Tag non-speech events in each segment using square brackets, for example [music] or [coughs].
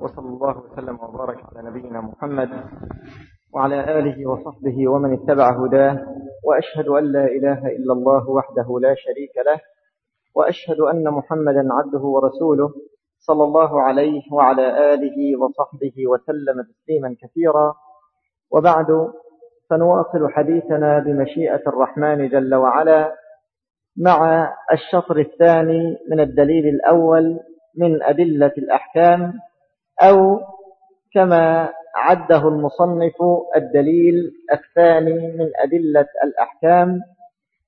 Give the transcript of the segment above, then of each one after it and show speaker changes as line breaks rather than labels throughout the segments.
وصلى الله وسلم وبارك على نبينا محمد وعلى آله وصحبه ومن اتبع هداه وأشهد أن لا إله إلا الله وحده لا شريك له وأشهد أن محمدا عبده ورسوله صلى الله عليه وعلى آله وصحبه وسلم تسليما كثيرا. وبعد فنواصل حديثنا بمشيئة الرحمن جل وعلا مع الشطر الثاني من الدليل الأول من أدلة الأحكام أو كما عده المصنف الدليل الثاني من أدلة الأحكام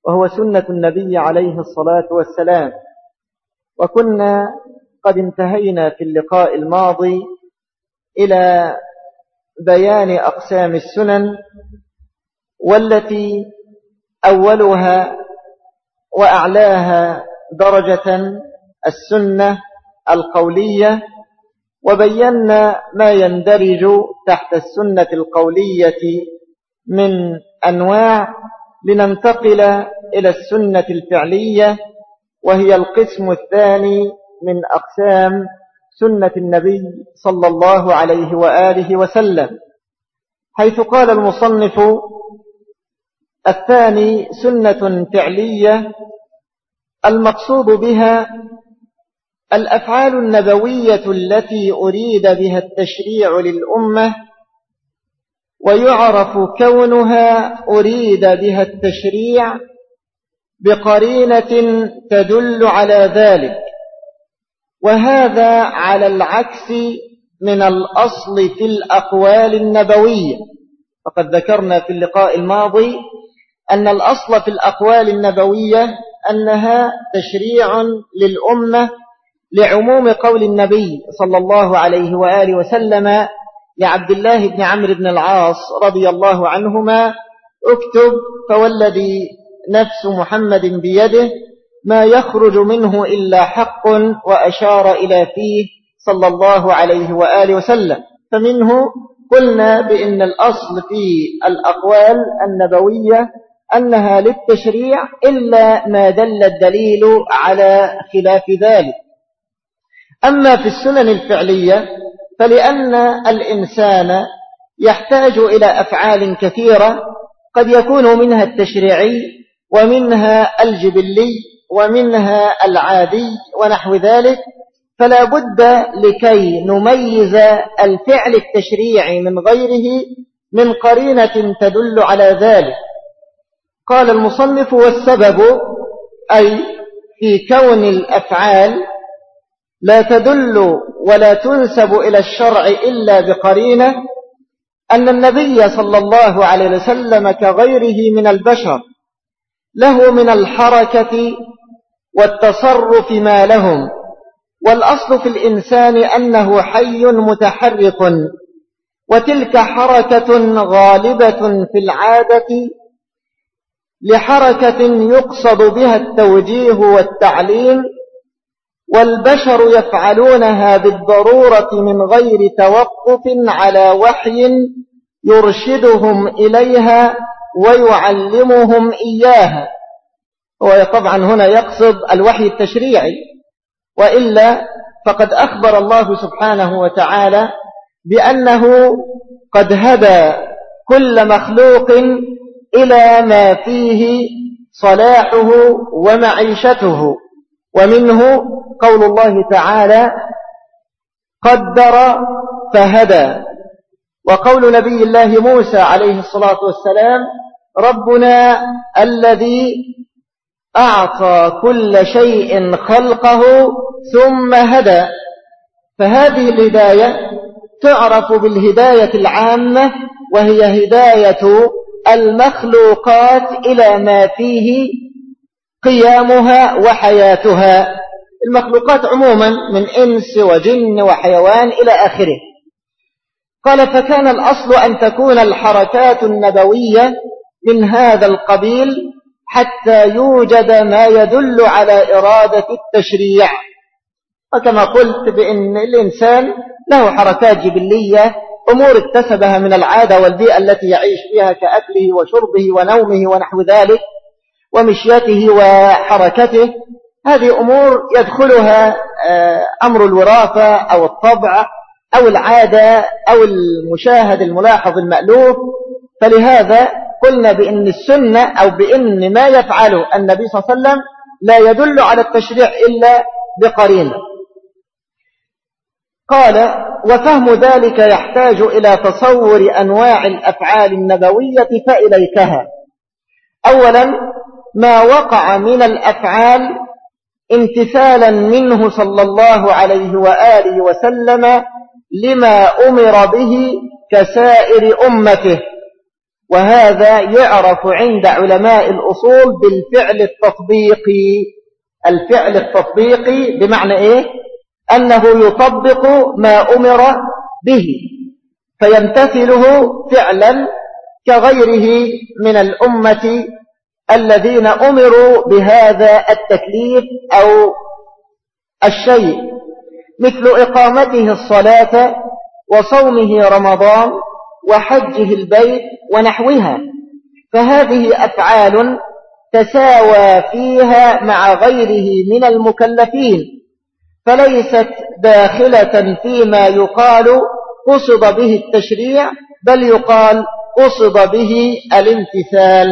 وهو سنة النبي عليه الصلاة والسلام. وكنا قد انتهينا في اللقاء الماضي إلى بيان أقسام السنن والتي أولها وأعلاها درجة السنة القولية وبينا ما يندرج تحت السنة القولية من أنواع لننتقل إلى السنة الفعلية وهي القسم الثاني من أقسام سنة النبي صلى الله عليه وآله وسلم. حيث قال المصنف الثاني سنة فعلية المقصود بها الأفعال النبوية التي أريد بها التشريع للأمة ويعرف كونها أريد بها التشريع بقرينة تدل على ذلك وهذا على العكس من الأصل في الأقوال النبوية. فقد ذكرنا في اللقاء الماضي أن الأصل في الأقوال النبوية أنها تشريع للأمة لعموم قول النبي صلى الله عليه وآله وسلم لعبد الله بن عمرو بن العاص رضي الله عنهما اكتب فوالذي نفس محمد بيده ما يخرج منه إلا حق وأشار إلى فيه صلى الله عليه وآله وسلم. فمنه قلنا بأن الأصل في الأقوال النبوية أنها للتشريع إلا ما دل الدليل على خلاف ذلك. أما في السنن الفعلية فلأن الإنسان يحتاج إلى أفعال كثيرة قد يكون منها التشريعي ومنها الجبلي ومنها العادي ونحو ذلك فلا بد لكي نميز الفعل التشريعي من غيره من قرينة تدل على ذلك. قال المصنف والسبب أي في كون الأفعال لا تدل ولا تنسب إلى الشرع إلا بقرينة أن النبي صلى الله عليه وسلم كغيره من البشر له من الحركة والتصرف ما لهم والأصل في الإنسان أنه حي متحرك وتلك حركة غالبة في العادة لحركة يقصد بها التوجيه والتعليم والبشر يفعلونها بالضرورة من غير توقف على وحي يرشدهم إليها ويعلمهم إياها. هو طبعا هنا يقصد الوحي التشريعي وإلا فقد أخبر الله سبحانه وتعالى بأنه قد هدى كل مخلوق إلى ما فيه صلاحه ومعيشته. ومنه قول الله تعالى قدر فهدى. وقول نبي الله موسى عليه الصلاة والسلام ربنا الذي أعطى كل شيء خلقه ثم هدى. فهذه الهداية تعرف بالهداية العامة وهي هداية المخلوقات إلى ما فيه قيامها وحياتها. المخلوقات عموما من إنس وجن وحيوان إلى آخره. قال فكان الأصل أن تكون الحركات النبوية من هذا القبيل حتى يوجد ما يدل على إرادة التشريع. وكما قلت بأن الإنسان له حركات جبلية أمور اكتسبها من العادة والبيئة التي يعيش فيها كأكله وشربه ونومه ونحو ذلك. ومشيته وحركته. هذه أمور يدخلها آه، أمر الوراثة أو الطبع أو العادة أو المشاهد الملاحظ المألوف. فلهذا قلنا بأن السنة أو بأن ما يفعله النبي صلى الله عليه وسلم لا يدل على التشريع إلا بقرينة. قال وفهم ذلك يحتاج إلى تصور أنواع الأفعال النبوية فإليكها. أولا ما وقع من الأفعال امتثالا منه صلى الله عليه وآله وسلم لما أمر به كسائر أمته. وهذا يعرف عند علماء الأصول بالفعل التطبيقي الفعل التطبيقي بمعنى إيه؟ أنه يطبق ما أمر به فيمتثله فعلا كغيره من الأمة الذين أمروا بهذا التكليف أو الشيء مثل إقامته الصلاة وصومه رمضان وحجه البيت ونحوها. فهذه أفعال تساوى فيها مع غيره من المكلفين فليست داخلة فيما يقال قصد به التشريع بل يقال قصد به الامتثال.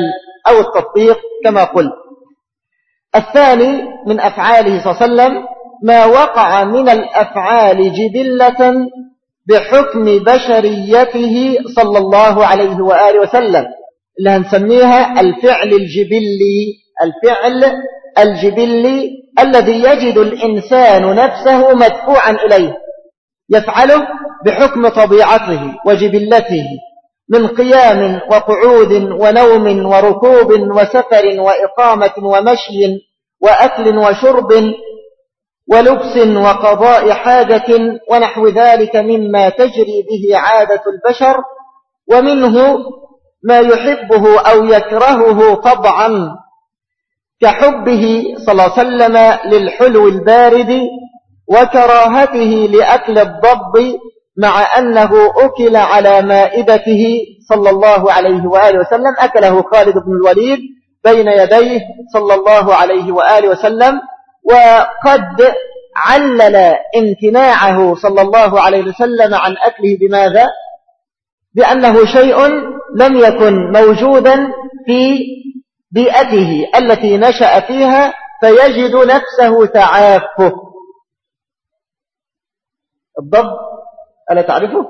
أو التطبيق كما قلت. الثاني من أفعاله صلى الله عليه وسلم ما وقع من الأفعال جبلة بحكم بشريته صلى الله عليه وآله وسلم. اللي هنسميها الفعل الجبلي الفعل الجبلي الذي يجد الإنسان نفسه مدفوعا إليه يفعله بحكم طبيعته وجبلته. من قيام وقعود ونوم وركوب وسفر وإقامة ومشي وأكل وشرب ولبس وقضاء حاجة ونحو ذلك مما تجري به عادة البشر ومنه ما يحبه أو يكرهه طبعا كحبه صلى الله عليه وسلم للحلو البارد وكراهته لأكل الضب مع أنه أكل على مائدته صلى الله عليه وآله وسلم أكله خالد بن الوليد بين يديه صلى الله عليه وآله وسلم وقد علل امتناعه صلى الله عليه وسلم عن أكله بماذا؟ بأنه شيء لم يكن موجودا في بيئته التي نشأ فيها فيجد نفسه تعافه الضب ألا تعرفه؟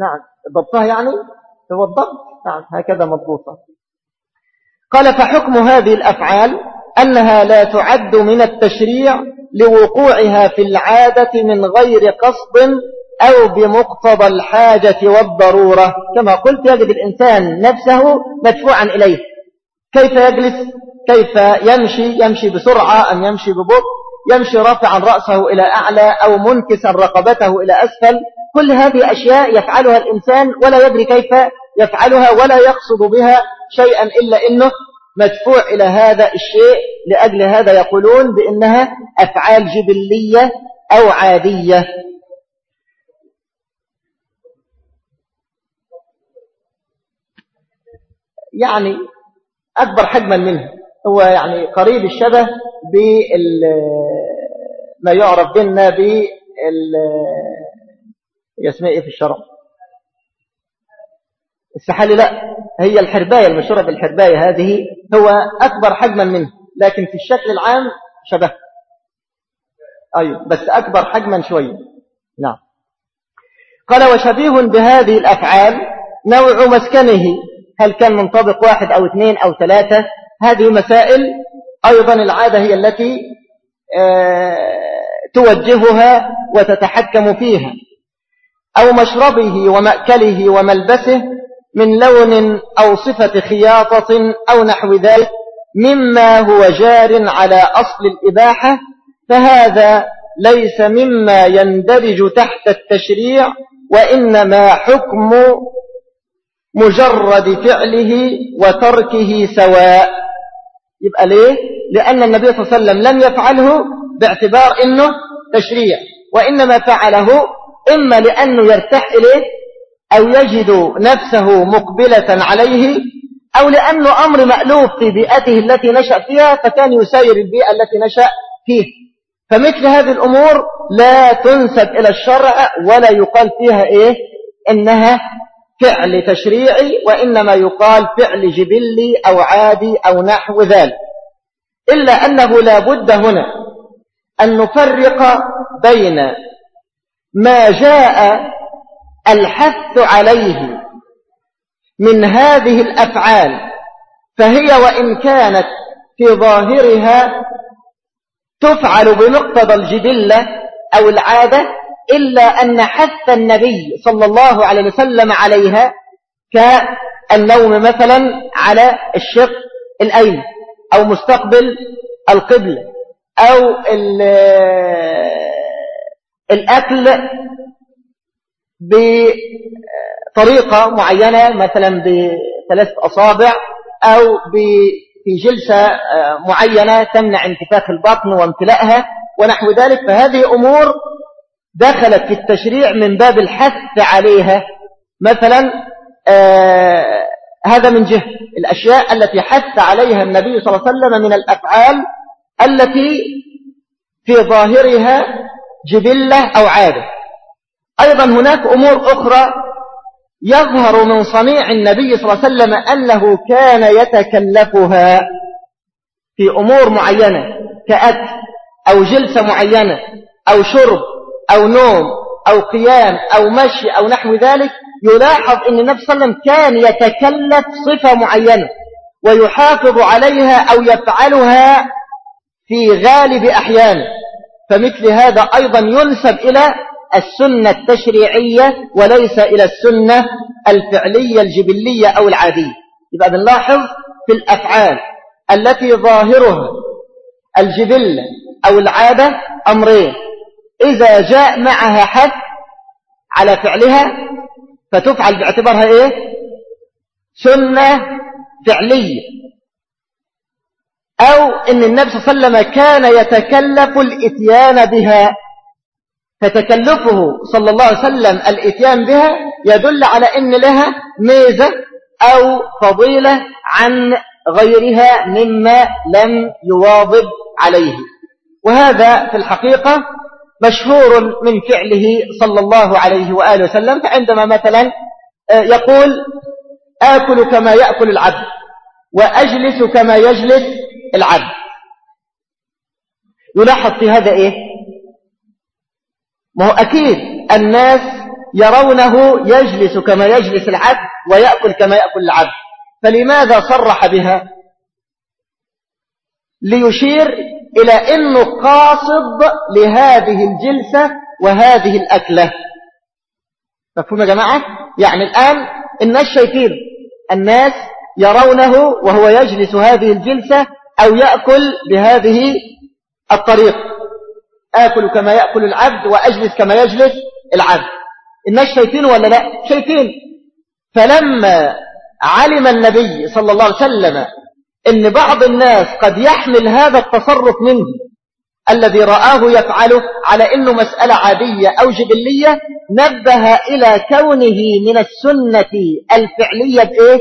نعم. ضبطها يعني؟ هو الضبط نعم هكذا مضبوطة. قال فحكم هذه الأفعال أنها لا تعد من التشريع لوقوعها في العادة من غير قصد أو بمقتضى الحاجة والضرورة. كما قلت يجد الإنسان نفسه مدفوعا إليه. كيف يجلس؟ كيف يمشي؟ يمشي بسرعة أم يمشي ببطء؟ يمشي رافعا رأسه إلى أعلى أو منكسا رقبته إلى أسفل. كل هذه أشياء يفعلها الإنسان ولا يدري كيف يفعلها ولا يقصد بها شيئا إلا إنه مدفوع إلى هذا الشيء لأجل هذا يقولون بأنها أفعال جبلية أو عادية. يعني أكبر حجما منه. هو يعني قريب الشبه بما يعرف بنا بال اسمها إيه في الشرع؟ السحالي لا هي الحرباية المشهورة بالحرباية هذه هو أكبر حجما منه لكن في الشكل العام شبه. أيوه بس أكبر حجما شوية نعم. قال وشبيه بهذه الأفعال نوع مسكنه هل كان منطبق واحد أو اثنين أو ثلاثة؟ هذه مسائل أيضا العادة هي التي آه، توجهها وتتحكم فيها. أو مشربه ومأكله وملبسه من لون أو صفة خياطة أو نحو ذلك مما هو جار على أصل الإباحة فهذا ليس مما يندرج تحت التشريع وإنما حكم مجرد فعله وتركه سواء. يبقى ليه؟ لأن النبي صلى الله عليه وسلم لم يفعله باعتبار أنه تشريع وإنما فعله إما لأنه يرتاح إليه أو يجد نفسه مقبلة عليه أو لأنه أمر مألوف في بيئته التي نشأ فيها فكان يسير البيئة التي نشأ فيها فمثل هذه الأمور لا تنسب إلى الشرع ولا يقال فيها إيه إنها فعل تشريعي وإنما يقال فعل جبلي أو عادي أو نحو ذلك. إلا أنه لا بد هنا أن نفرق بين ما جاء الحث عليه من هذه الأفعال فهي وإن كانت في ظاهرها تفعل بمقتضى الجبلة أو العادة إلا أن حث النبي صلى الله عليه وسلم عليها كالنوم مثلا على الشق الأيمن أو مستقبل القبلة أو الأكل بطريقة معينة مثلا بثلاث أصابع أو في جلسة معينة تمنع انتفاخ البطن وامتلائها ونحو ذلك. فهذه أمور دخلت في التشريع من باب الحث عليها. مثلا آه هذا من جهة. الأشياء التي حث عليها النبي صلى الله عليه وسلم من الأفعال التي في ظاهرها جبلة أو عادة. أيضا هناك أمور أخرى يظهر من صنيع النبي صلى الله عليه وسلم أنه كان يتكلفها في أمور معينة كأكل أو جلسة معينة أو شرب أو نوم أو قيام أو مشي أو نحو ذلك يلاحظ أن النبي صلى الله عليه وسلم كان يتكلف صفة معينة ويحافظ عليها أو يفعلها في غالب أحيانه فمثل هذا أيضا ينسب إلى السنة التشريعية وليس إلى السنة الفعلية الجبلية أو العادية. يبقى بنلاحظ في الأفعال التي ظاهرها الجبلة أو العادة أمرين. إذا جاء معها حث على فعلها فتفعل باعتبارها إيه؟ سنة فعلية. أو إن النبي صلى الله عليه وسلم كان يتكلف الإتيان بها فتكلفه صلى الله عليه وسلم الإتيان بها يدل على إن لها ميزة أو فضيلة عن غيرها مما لم يواظب عليه. وهذا في الحقيقة مشهور من فعله صلى الله عليه وآله وسلم فعندما مثلا آه، يقول آكل كما يأكل العبد وأجلس كما يجلس العبد. يلاحظ في هذا إيه؟ ما هو أكيد الناس يرونه يجلس كما يجلس العبد ويأكل كما يأكل العبد. فلماذا صرح بها؟ ليشير إلى أنه قاصد لهذه الجلسة وهذه الأكلة. مفهوم يا جماعة؟ يعني الآن الناس شايفين الناس يرونه وهو يجلس هذه الجلسة أو يأكل بهذه الطريقة آكل كما يأكل العبد وأجلس كما يجلس العبد. الناس شايفين ولا لا؟ شايفين فلما علم النبي صلى الله عليه وسلم إن بعض الناس قد يحمل هذا التصرف منه الذي رآه يفعله على إنه مسألة عادية أو جبلية نبه إلى كونه من السنة الفعلية بإيه؟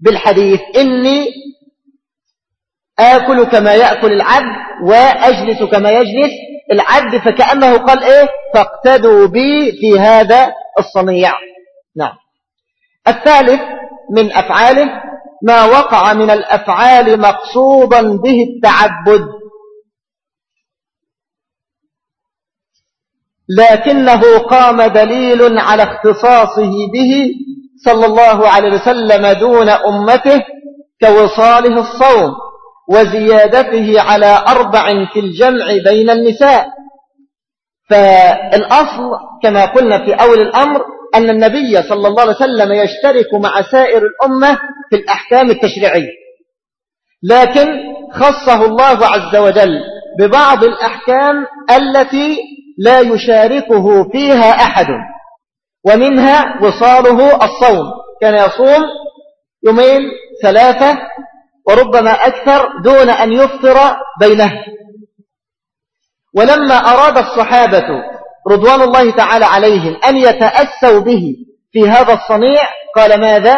بالحديث إني آكل كما يأكل العبد وأجلس كما يجلس العبد فكأنه قال إيه؟ فاقتدوا بي في هذا الصنيع. نعم. الثالث من أفعاله ما وقع من الأفعال مقصودا به التعبد. لكنه قام دليل على اختصاصه به صلى الله عليه وسلم دون أمته كوصاله الصوم وزيادته على أربع في الجمع بين النساء. فالأصل كما قلنا في أول الأمر أن النبي صلى الله عليه وسلم يشترك مع سائر الأمة في الأحكام التشريعية. لكن خصه الله عز وجل ببعض الأحكام التي لا يشاركه فيها أحد ومنها وصاله الصوم. كان يصوم يومين ثلاثة وربما أكثر دون أن يفطر بينه. ولما أراد الصحابة رضوان الله تعالى عليهم أن يتأسوا به في هذا الصنيع. قال ماذا؟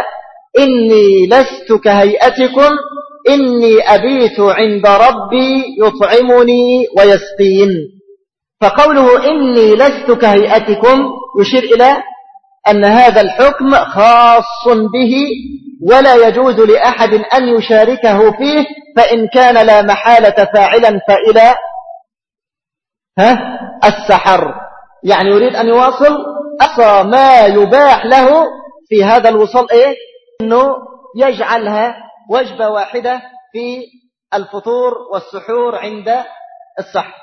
إني لست كهيئتكم إني أبيت عند ربي يطعمني ويسقين. فقوله إني لست كهيئتكم يشير إلى أن هذا الحكم خاص به ولا يجوز لأحد أن يشاركه فيه فإن كان لا محالة فاعلا فإلى ها؟ السحر. يعني يريد أن يواصل أقصى ما يباح له في هذا الوصول إيه؟ أنه يجعلها وجبة واحدة في الفطور والسحور عند السحر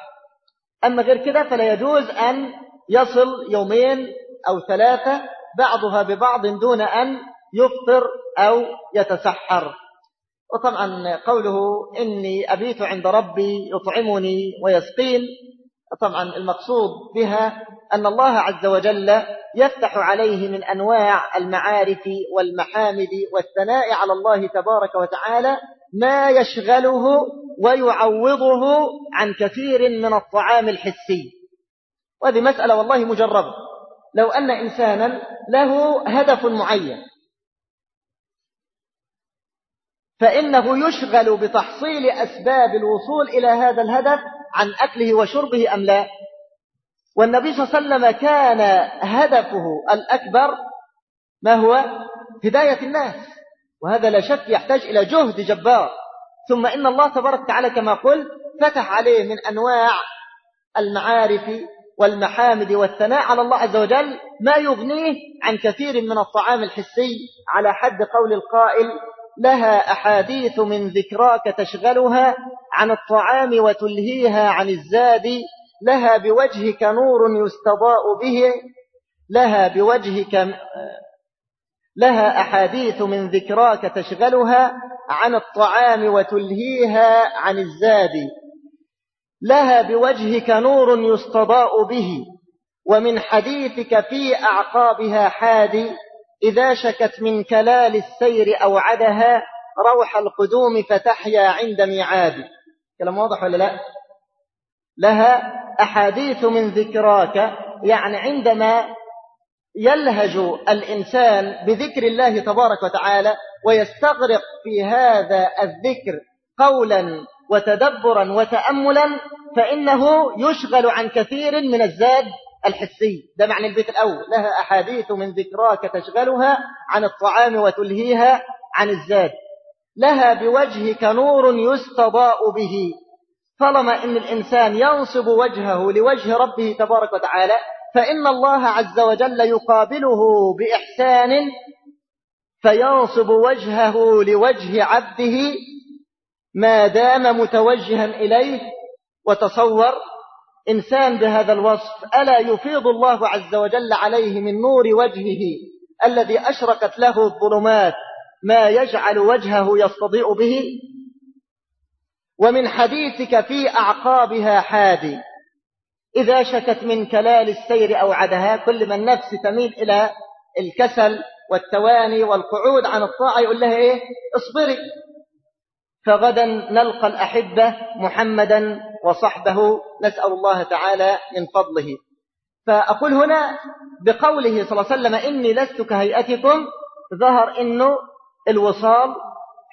أما غير كده فلا يجوز أن يصل يومين أو ثلاثة بعضها ببعض دون أن يفطر أو يتسحر. وطبعا قوله إني أبيت عند ربي يطعمني ويسقين طبعا المقصود بها أن الله عز وجل يفتح عليه من أنواع المعارف والمحامد والثناء على الله تبارك وتعالى ما يشغله ويعوضه عن كثير من الطعام الحسي. وهذه مسألة والله مجربة. لو أن إنسانا له هدف معين فإنه يشغل بتحصيل أسباب الوصول إلى هذا الهدف عن أكله وشربه أم لا؟ والنبي صلى الله عليه وسلم كان هدفه الأكبر ما هو؟ هداية الناس. وهذا لا شك يحتاج إلى جهد جبار. ثم إن الله تبارك وتعالى كما قلت فتح عليه من أنواع المعارف والمحامد والثناء على الله عز وجل ما يغنيه عن كثير من الطعام الحسي على حد قول القائل لها أحاديث من ذكراك تشغلها عن الطعام وتلهيها عن الزاد لها بوجهك نور يستضاء به لها بوجهك لها أحاديث من ذكراك تشغلها عن الطعام وتلهيها عن الزاد لها بوجهك نور يستضاء به ومن حديثك في أعقابها حادي. إذا شكت من كلال السير أوعدها روح القدوم فتحيا عند ميعاد. كلام واضح ولا لا؟ لها أحاديث من ذكراك يعني عندما يلهج الإنسان بذكر الله تبارك وتعالى ويستغرق في هذا الذكر قولا وتدبرا وتأملا فإنه يشغل عن كثير من الزاد الحسي. ده معنى البيت الأول. لها أحاديث من ذكراك تشغلها عن الطعام وتلهيها عن الزاد. لها بوجهك نور يستضاء به. طالما أن الإنسان ينصب وجهه لوجه ربه تبارك وتعالى فإن الله عز وجل يقابله بإحسان فينصب وجهه لوجه عبده ما دام متوجها إليه وتصور إنسان بهذا الوصف ألا يفيض الله عز وجل عليه من نور وجهه الذي أشرقت له الظلمات ما يجعل وجهه يستضيء به؟ ومن حديثك في أعقابها حادي إذا شكت من كلال السير أو عدها كل ما النفس تميل إلى الكسل والتواني والقعود عن الطاعة يقول لها إيه؟ اصبري. فغدا نلقى الأحبة محمدا وصحبه نسأل الله تعالى من فضله. فأقول هنا بقوله صلى الله عليه وسلم إني لست كهيئتكم ظهر إنه الوصال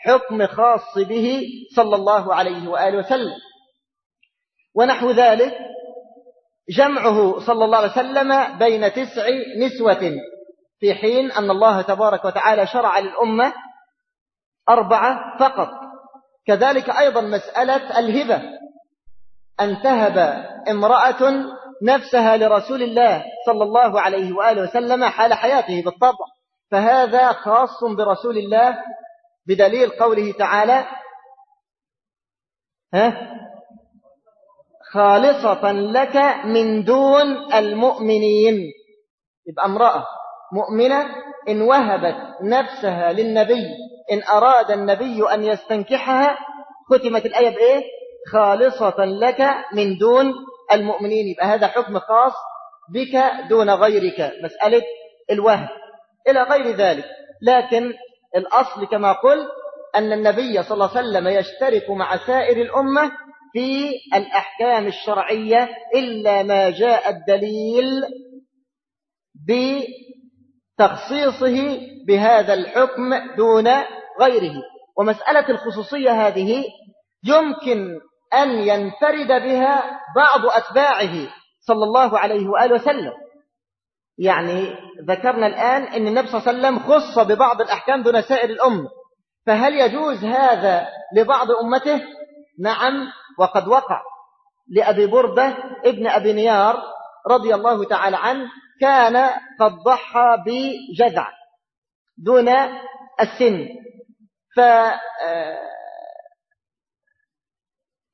حكم خاص به صلى الله عليه وآله وسلم. ونحو ذلك جمعه صلى الله عليه وسلم بين تسع نسوة في حين أن الله تبارك وتعالى شرع للأمة أربعة فقط. كذلك أيضا مسألة الهبة. أن تهب امرأة نفسها لرسول الله صلى الله عليه وآله وسلم حال حياته بالطبع. فهذا خاص برسول الله بدليل قوله تعالى ها؟ خالصة لك من دون المؤمنين. يبقى امرأة مؤمنة إن وهبت نفسها للنبي إن أراد النبي أن يستنكحها ختمت الآية بإيه؟ خالصة لك من دون المؤمنين. يبقى هذا حكم خاص بك دون غيرك. مسألة الوهب إلى غير ذلك. لكن الأصل كما قلت أن النبي صلى الله عليه وسلم يشترك مع سائر الأمة في الأحكام الشرعية إلا ما جاء الدليل بتخصيصه بهذا الحكم دون غيره. ومسألة الخصوصية هذه يمكن أن ينفرد بها بعض أتباعه صلى الله عليه وآله وسلم. يعني ذكرنا الآن أن النبي صلى الله عليه وسلم خص ببعض الأحكام دون سائر الأمة. فهل يجوز هذا لبعض أمته؟ نعم وقد وقع. لأبي بردة ابن أبي نيار رضي الله تعالى عنه كان قد ضحى بجذع دون السن. ف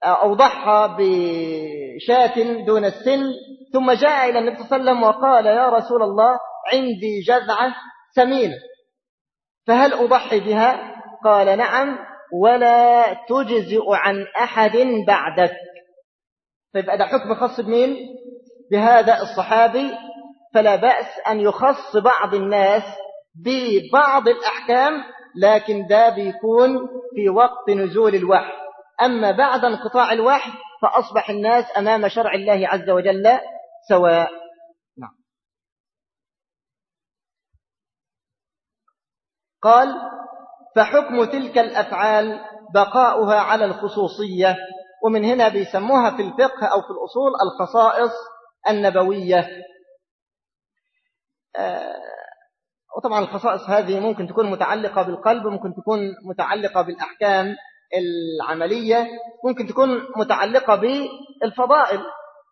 أو ضحى بشاة دون السن. ثم جاء إلى النبي صلى الله عليه وسلم وقال يا رسول الله عندي جذعة سمينة فهل أضحي بها؟ قال نعم ولا تجزئ عن أحد بعدك. فيبقى ده حكم خاص بمين؟ بهذا الصحابي فلا بأس أن يخص بعض الناس ببعض الأحكام لكن ده بيكون في وقت نزول الوحي. أما بعد انقطاع الوحي فأصبح الناس أمام شرع الله عز وجل سواء. نعم. قال فحكم تلك الأفعال بقاؤها على الخصوصية ومن هنا بيسموها في الفقه أو في الأصول الخصائص النبوية. وطبعا الخصائص هذه ممكن تكون متعلقة بالقلب ممكن تكون متعلقة بالأحكام العملية ممكن تكون متعلقة بالفضائل.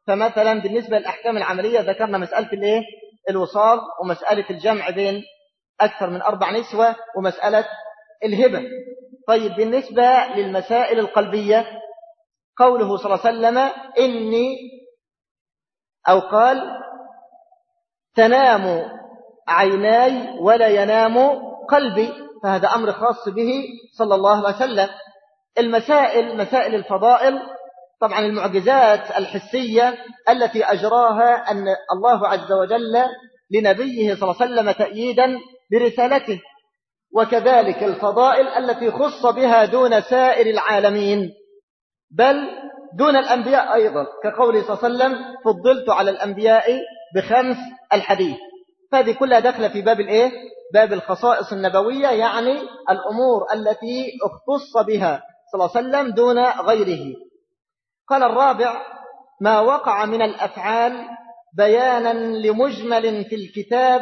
فمثلا بالنسبة للأحكام العملية ذكرنا مسألة الإيه؟ الوصال ومسألة الجمع بين أكثر من أربع نسوة ومسألة الهبة. طيب بالنسبة للمسائل القلبية قوله صلى الله عليه وسلم إني أو قال تنام عيناي ولا ينام قلبي فهذا أمر خاص به صلى الله عليه وسلم. المسائل مسائل الفضائل طبعا المعجزات الحسية التي أجراها أن الله عز وجل لنبيه صلى الله عليه وسلم تأييدا برسالته. وكذلك الفضائل التي خص بها دون سائر العالمين بل دون الأنبياء أيضا. كقوله صلى الله عليه وسلم فضلت على الأنبياء بخمس الحديث. فهذه كلها داخلة في باب الإيه؟ باب الخصائص النبوية يعني الأمور التي اختص بها صلى الله عليه وسلم دون غيره. قال الرابع ما وقع من الأفعال بيانا لمجمل في الكتاب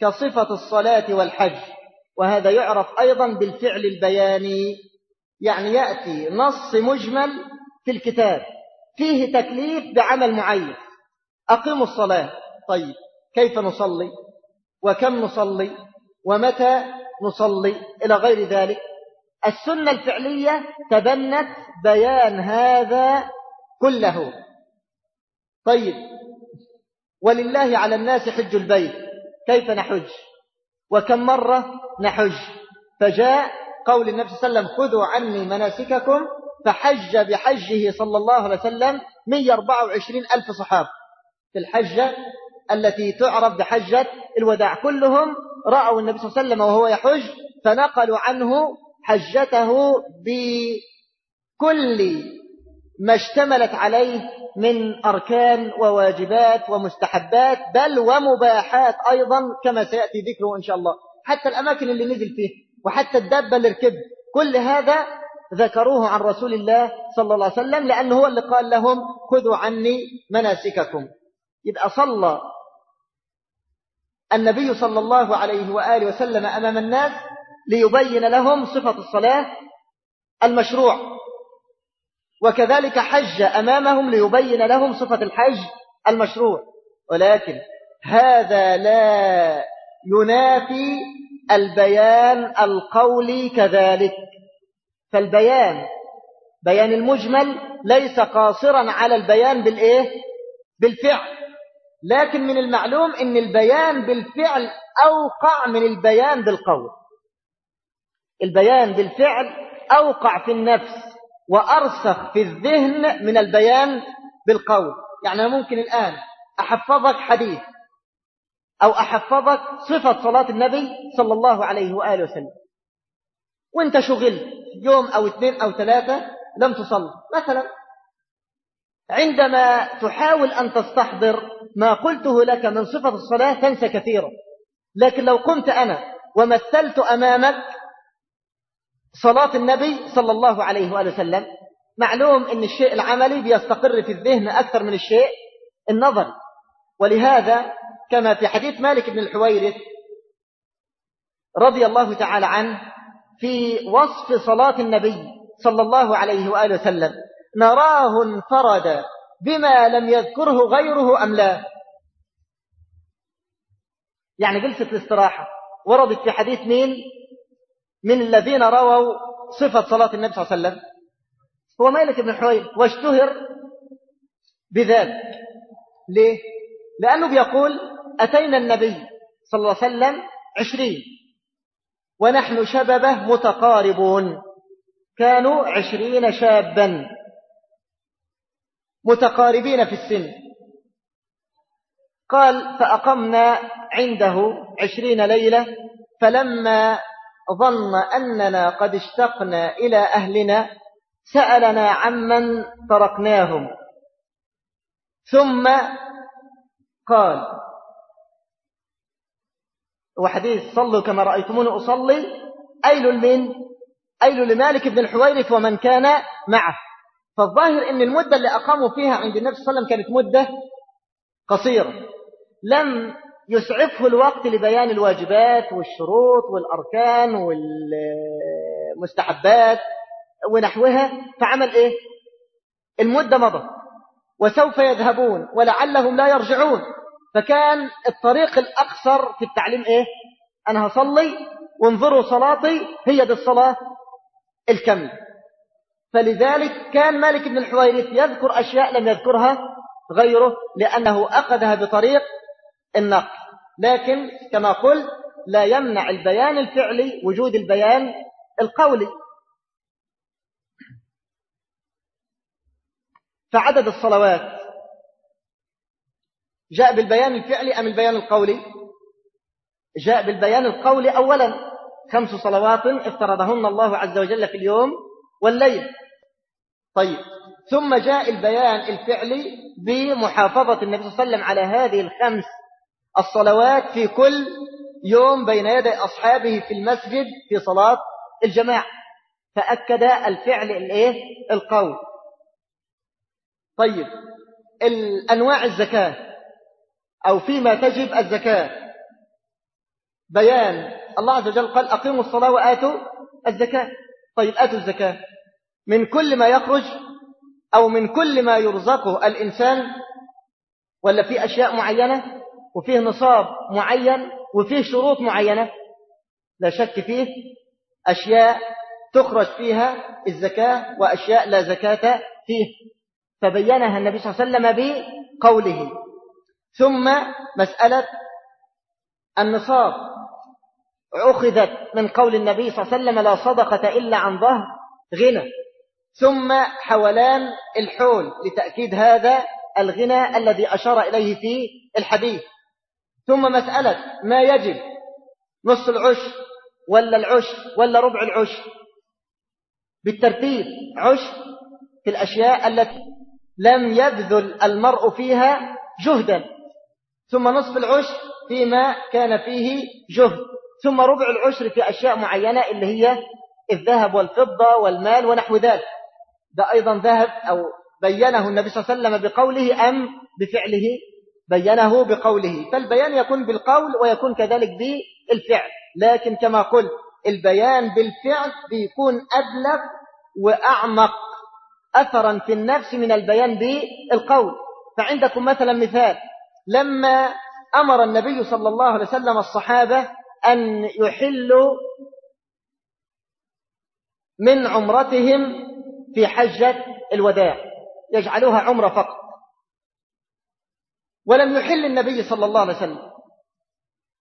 كصفة الصلاة والحج. وهذا يعرف أيضا بالفعل البياني. يعني يأتي نص مجمل في الكتاب. فيه تكليف بعمل معين. أقيموا الصلاة. طيب كيف نصلي؟ وكم نصلي؟ ومتى نصلي؟ إلى غير ذلك. السنة الفعلية تبنت بيان هذا كله. طيب ولله على الناس حج البيت. كيف نحج؟ وكم مرة نحج؟ فجاء قول النبي صلى الله عليه وسلم خذوا عني مناسككم. فحج بحجه صلى الله عليه وسلم 124 ألف صحاب في الحجة التي تعرف بحجة الوداع. كلهم رأوا النبي صلى الله عليه وسلم وهو يحج فنقلوا عنه حجته بكل ما اشتملت عليه من أركان وواجبات ومستحبات بل ومباحات أيضا كما سيأتي ذكره إن شاء الله. حتى الأماكن اللي نزل فيه وحتى الدابة اللي ركب كل هذا ذكروه عن رسول الله صلى الله عليه وسلم لأنه هو اللي قال لهم خذوا عني مناسككم. يبقى صلى النبي صلى الله عليه وآله وسلم أمام الناس ليبين لهم صفة الصلاة المشروع. وكذلك حج أمامهم ليبين لهم صفة الحج المشروع. ولكن هذا لا ينافي البيان القولي كذلك. فالبيان بيان المجمل ليس قاصرا على البيان بالإيه؟ بالفعل. لكن من المعلوم إن البيان بالفعل أوقع من البيان بالقول. البيان بالفعل أوقع في النفس وأرسخ في الذهن من البيان بالقول. يعني ممكن الآن أحفظك حديث أو أحفظك صفة صلاة النبي صلى الله عليه وآله وسلم. وأنت شغلت يوم أو اثنين أو ثلاثة لم تصل مثلا عندما تحاول أن تستحضر ما قلته لك من صفة الصلاة تنسى كثيرا. لكن لو قمت أنا ومثلت أمامك صلاة النبي صلى الله عليه وآله وسلم معلوم أن الشيء العملي بيستقر في الذهن أكثر من الشيء النظري. ولهذا كما في حديث مالك بن الحويرث رضي الله تعالى عنه في وصف صلاة النبي صلى الله عليه وآله وسلم نراه انفرد بما لم يذكره غيره أم لا. يعني جلسة الاستراحة وردت في حديث مين؟ من الذين رووا صفة صلاة النبي صلى الله عليه وسلم. هو مالك بن حوير واشتهر بذلك. ليه؟ لأنه بيقول أتينا النبي صلى الله عليه وسلم عشرين ونحن شببه متقاربون. كانوا عشرين شابا. متقاربين في السن. قال فأقمنا عنده عشرين ليلة فلما ظن أننا قد اشتقنا إلى أهلنا سألنا عمن تركناهم. ثم قال وحديث صلوا كما رأيتموني أصلي أيل المن أيل لمالك بن الحويرث ومن كان معه. فالظاهر أن المدة اللي أقاموا فيها عند النبي صلى الله عليه وسلم كانت مدة قصيرة. لم يسعفه الوقت لبيان الواجبات والشروط والأركان والمستحبات ونحوها فعمل إيه؟ المدة مضت. وسوف يذهبون ولعلهم لا يرجعون. فكان الطريق الأقصر في التعليم إيه؟ أنا هصلي وانظروا صلاتي هي دي الصلاة الكاملة. فلذلك كان مالك بن الحويرث يذكر أشياء لم يذكرها غيره لأنه أخذها بطريق النقل. لكن كما قلت لا يمنع البيان الفعلي وجود البيان القولي. فعدد الصلوات جاء بالبيان الفعلي أم البيان القولي؟ جاء بالبيان القولي أولا. خمس صلوات افترضهن الله عز وجل في اليوم والليل. طيب. ثم جاء البيان الفعلي بمحافظة النبي صلى الله عليه وسلم على هذه الخمس الصلوات في كل يوم بين يدي أصحابه في المسجد في صلاة الجماعة. فأكد الفعل الإيه؟ القول. طيب. الأنواع الزكاة أو فيما تجب الزكاة. بيان. الله عز وجل قال أقيموا الصلاة وآتوا الزكاة. طيب آتوا الزكاة. من كل ما يخرج أو من كل ما يرزقه الإنسان ولا في أشياء معينة وفيه نصاب معين وفيه شروط معينة لا شك فيه أشياء تخرج فيها الزكاة وأشياء لا زكاة فيه. فبينها النبي صلى الله عليه وسلم بقوله. ثم مسألة النصاب. أخذت من قول النبي صلى الله عليه وسلم لا صدقة إلا عن ظهر غنى. ثم حولان الحول لتأكيد هذا الغنى الذي أشار إليه في الحديث. ثم مسألة ما يجب نص العشر ولا العشر ولا ربع العشر بالترتيب عشر في الأشياء التي لم يبذل المرء فيها جهدا. ثم نصف العشر فيما كان فيه جهد. ثم ربع العشر في أشياء معينة اللي هي الذهب والفضة والمال ونحو ذلك. ده أيضا ذهب أو بينه النبي صلى الله عليه وسلم بقوله أم بفعله بينه بقوله. فالبيان يكون بالقول ويكون كذلك بالفعل. لكن كما قلت البيان بالفعل بيكون أبلغ وأعمق أثرا في النفس من البيان بالقول. فعندكم مثلا مثال لما أمر النبي صلى الله عليه وسلم الصحابة أن يحلوا من عمرتهم في حجة الوداع يجعلوها عمرة فقط. ولم يحل النبي صلى الله عليه وسلم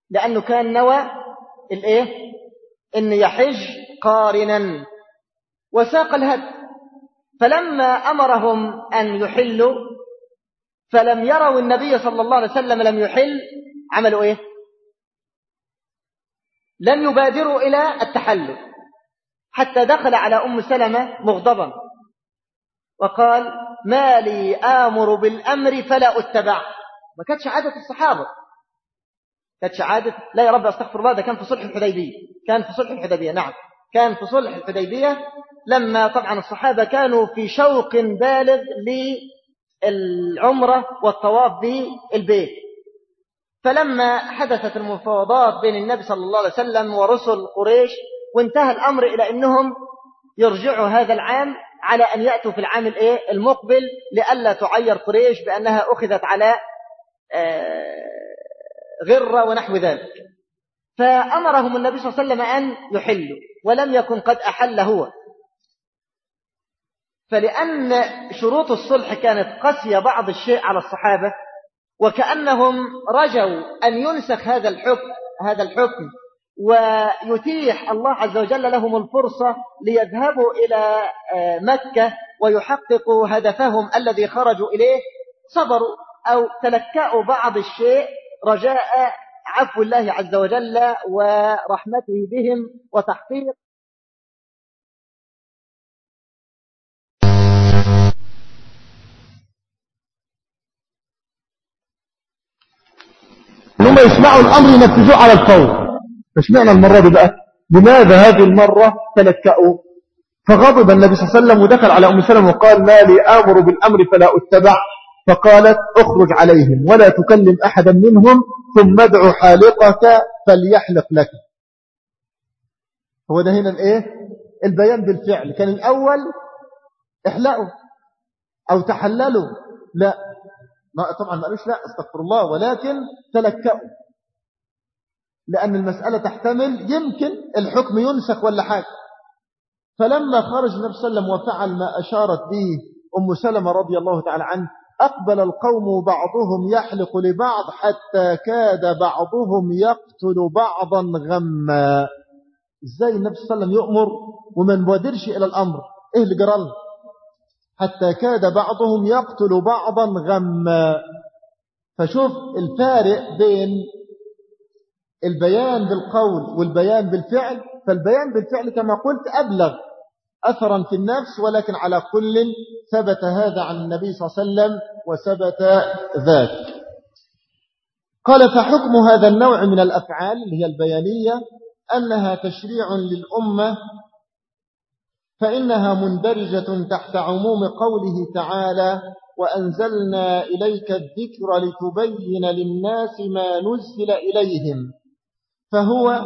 لأنه كان نوى الإيه؟ إن يحج قارنا وساق الهد. فلما أمرهم أن يحلوا فلم يروا النبي صلى الله عليه وسلم لم يحل عملوا إيه؟ لم يبادروا إلى التحلل. حتى دخل على أم سلمة مغضبا. وقال ما لي آمر بالأمر فلا أتبع. ما كانتش عادة الصحابة. كانتش عادة لا يا رب أستغفر الله. ده كان في صلح الحديبية. كان في صلح الحديبية نعم. كان في صلح الحديبية لما طبعا الصحابة كانوا في شوق بالغ للعمرة والطواف بالبيت. فلما حدثت المفاوضات بين النبي صلى الله عليه وسلم ورسل قريش وانتهى الأمر إلى أنهم يرجعوا هذا العام على أن يأتوا في العام الإيه؟ المقبل لئلا تعير قريش بأنها أخذت على آه، غرة ونحو ذلك. فأمرهم النبي صلى الله عليه وسلم أن يحلوا ولم يكن قد أحل هو. فلأن شروط الصلح كانت قاسية بعض الشيء على الصحابة وكأنهم رجوا أن ينسخ هذا الحكم هذا الحكم. ويتيح الله عز وجل لهم الفرصة ليذهبوا إلى آه، مكة ويحققوا هدفهم الذي خرجوا إليه. صبروا أو تلكأوا بعض الشيء. رجاء عفو الله عز وجل ورحمته بهم وتحقيق.
هم يسمعوا الأمر ينفذوه على الفور. فاشمعنى المرة دي بقى؟ لماذا هذه المرة تلكأوا فغضب النبي صلى الله عليه وسلم ودخل على أم سلمة وقال ما لي آمر بالأمر فلا أتبع. فقالت اخرج عليهم ولا تكلم أحدا منهم ثم ادعو حالقك فليحلق لك. هو ده هنا الإيه؟ البيان بالفعل. كان الأول احلقوا أو تحللوا. لا. طبعا ما قالوش لا استغفر الله ولكن تلكأوا. لأن المسألة تحتمل يمكن الحكم ينسخ ولا حاجة. فلما خرج النبي صلى الله عليه وسلم وفعل ما أشارت به أم سلمة رضي الله تعالى عنه أقبل القوم بعضهم يحلق لبعض حتى كاد بعضهم يقتل بعضا غما. إزاي النبي صلى الله عليه وسلم يؤمر وما نبادرش إلى الأمر؟ إيه اللي جرى حتى كاد بعضهم يقتل بعضا غما. فشوف الفارق بين البيان بالقول والبيان بالفعل فالبيان بالفعل كما قلت أبلغ أثرا في النفس ولكن على كل ثبت هذا عن النبي صلى الله عليه وسلم وثبت ذاك. قال فحكم هذا النوع من الأفعال اللي هي البيانية أنها تشريع للأمة فإنها مندرجة تحت عموم قوله تعالى وأنزلنا إليك الذكر لتبين للناس ما نزل إليهم فهو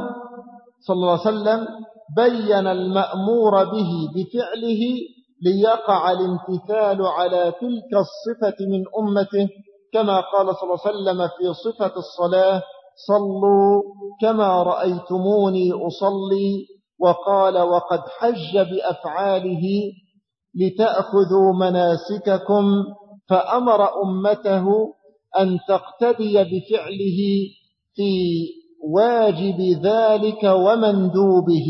صلى الله عليه وسلم بين المأمور به بفعله ليقع الامتثال على تلك الصفة من أمته كما قال صلى الله عليه وسلم في صفة الصلاة صلوا كما رأيتموني أصلي وقال وقد حج بأفعاله لتأخذوا مناسككم فأمر أمته أن تقتدي بفعله في واجب ذلك ومندوبه